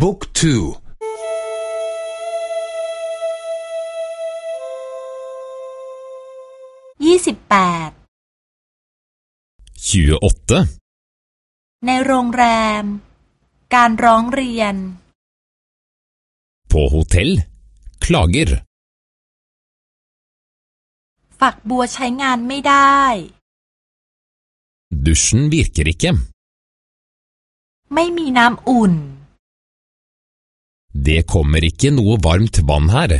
บุ๊กทูยี่สิบแปด 28. ในโรงแรม การร้องเรียน På hotell. Klager. ฝักบัวใช้งานไม่ได้ Dusjen virker ikke. ไม่มีน้ำอุ่น Det kommer ikke noe varmt vann her.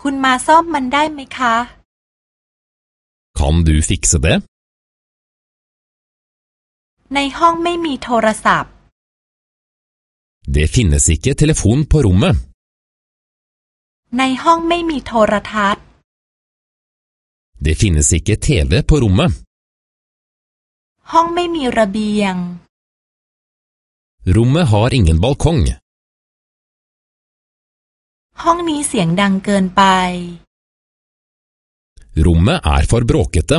คุณมาซ่อมมันได้ไหมคะ Kan du fikse det? ในห้องไม่มีโทรศัพท์ Det finnes ikke telefon på rommet. ในห้องไม่มีโทรทัศน์ Det finnes ikke TV på rommet. ห้องไม่มีระเบียง Rommet har ingen balkong. ห้องนี้เสียงดังเกินไป Rommet er for bråkete.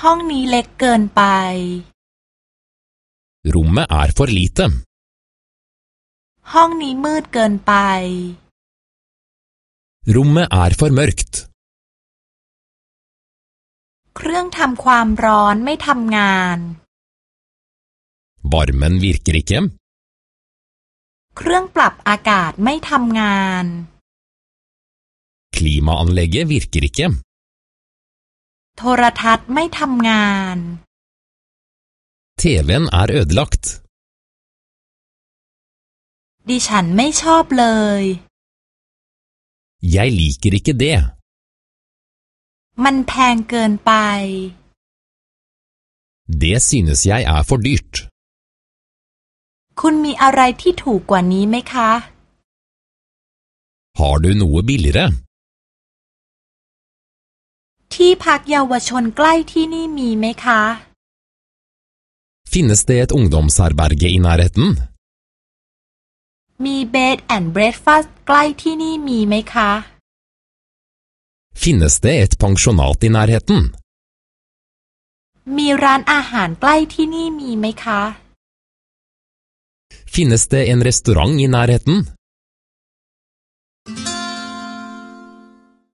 ห้องนี้เล็กเกินไป Rommet er for lite. ห้องนี้มืดเกินไป Rommet er for mørkt. เครื่องทำความร้อนไม่ทำงาน Varmen virker ikke. เครื่องปรับอากาศไม่ทำงาน Klimaanlegget virker ikke. โทรทัศน์ไม่ทำงาน TV-en er ødelagt. ดิฉันไม่ชอบเลย Jeg liker ikke det. มันแพงเกินไป Det synes jeg er for dyrt. คุณมีอะไรที่ถูกกว่านี้ไหมคะ Har du noe billigere? ที่พักเยาวชนใกล้ที่นี่มีไหมคะ Finnes det et ungdomsherberge i nærheten? มีเบดแอนด์เบรดฟาสใกล้ที่นี่มีไหมคะ Finnes det et pensjonat i nærheten? มีร้านอาหารใกล้ที่นี่มีไหมคะ Finnes det en restaurant i nærheten?